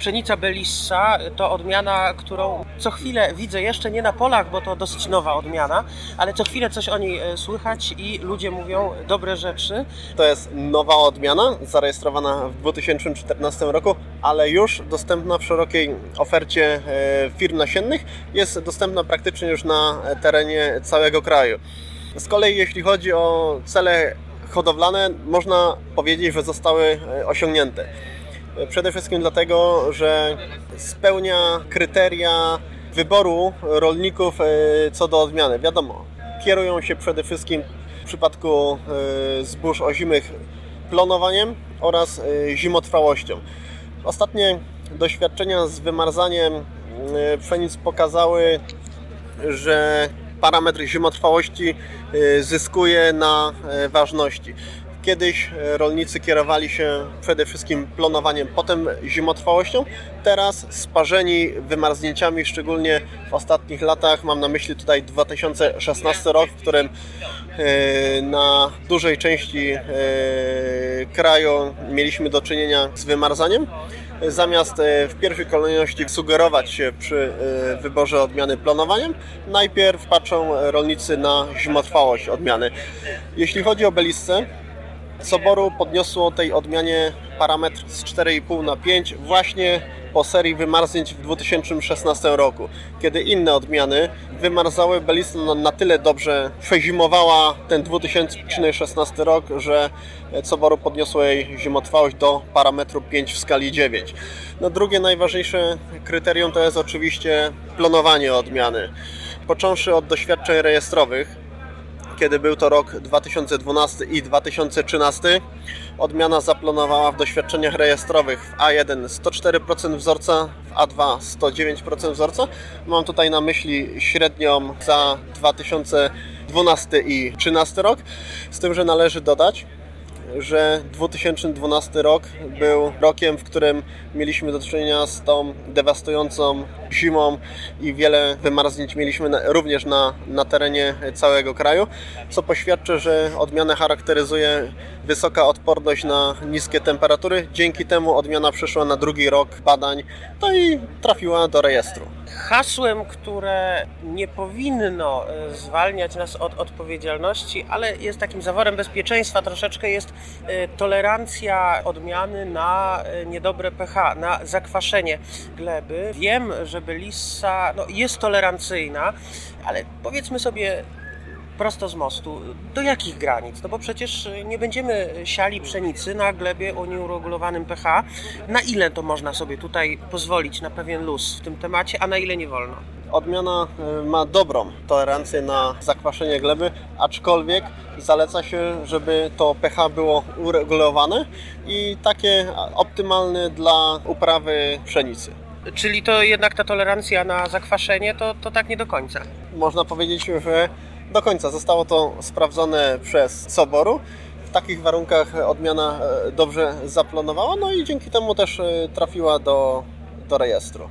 Pszenica Belissa to odmiana, którą co chwilę widzę, jeszcze nie na polach, bo to dosyć nowa odmiana, ale co chwilę coś o niej e, słychać i ludzie mówią dobre rzeczy. To jest nowa odmiana, zarejestrowana w 2014 roku, ale już dostępna w szerokiej ofercie e, firm nasiennych. Jest dostępna praktycznie już na terenie całego kraju. Z kolei jeśli chodzi o cele hodowlane, można powiedzieć, że zostały e, osiągnięte. Przede wszystkim dlatego, że spełnia kryteria wyboru rolników e, co do odmiany. Wiadomo, kierują się przede wszystkim w przypadku e, zbóż ozimych plonowaniem oraz zimotrwałością. Ostatnie doświadczenia z wymarzaniem pszenic pokazały, że parametr zimotrwałości zyskuje na ważności. Kiedyś y, rolnicy kierowali się przede wszystkim plonowaniem, potem zimotrwałością. Teraz sparzeni wymarznięciami, szczególnie w ostatnich latach, mam na myśli tutaj 2016 rok, w którym na dużej części kraju mieliśmy do czynienia z wymarzaniem zamiast e, w pierwszej kolejności sugerować się przy e, wyborze odmiany planowaniem, najpierw patrzą rolnicy na zimotrwałość odmiany. Jeśli chodzi o belisce, Soboru podniosło tej odmianie parametr z 4,5 na 5 właśnie po serii wymarznięć w 2016 roku, kiedy inne odmiany wymarzały Belistę na tyle dobrze, przezimowała ten 2016 rok, że Soboru podniosło jej zimotrwałość do parametru 5 w skali 9. No drugie najważniejsze kryterium to jest oczywiście plonowanie odmiany. Począwszy od doświadczeń rejestrowych, kiedy był to rok 2012 i 2013, odmiana zaplanowała w doświadczeniach rejestrowych w A1 104% wzorca, w A2 109% wzorca. Mam tutaj na myśli średnią za 2012 i 2013 rok, z tym, że należy dodać, że 2012 rok był rokiem, w którym mieliśmy do czynienia z tą dewastującą zimą i wiele wymarznięć mieliśmy na, również na, na terenie całego kraju, co poświadczy, że odmianę charakteryzuje wysoka odporność na niskie temperatury. Dzięki temu odmiana przyszła na drugi rok badań, no i trafiła do rejestru. Hasłem, które nie powinno e, zwalniać nas od odpowiedzialności, ale jest takim zaworem bezpieczeństwa troszeczkę, jest e, tolerancja odmiany na e, niedobre pH, na zakwaszenie gleby. Wiem, że Belissa no, jest tolerancyjna, ale powiedzmy sobie prosto z mostu. Do jakich granic? No bo przecież nie będziemy siali pszenicy na glebie o nieuregulowanym pH. Na ile to można sobie tutaj pozwolić na pewien luz w tym temacie, a na ile nie wolno? Odmiana y, ma dobrą tolerancję na zakwaszenie gleby, aczkolwiek zaleca się, żeby to pH było uregulowane i takie optymalne dla uprawy pszenicy. Czyli to jednak ta tolerancja na zakwaszenie to, to tak nie do końca. Można powiedzieć, że do końca. Zostało to sprawdzone przez Soboru. W takich warunkach odmiana e, dobrze zaplanowała, no i dzięki temu też e, trafiła do, do rejestru.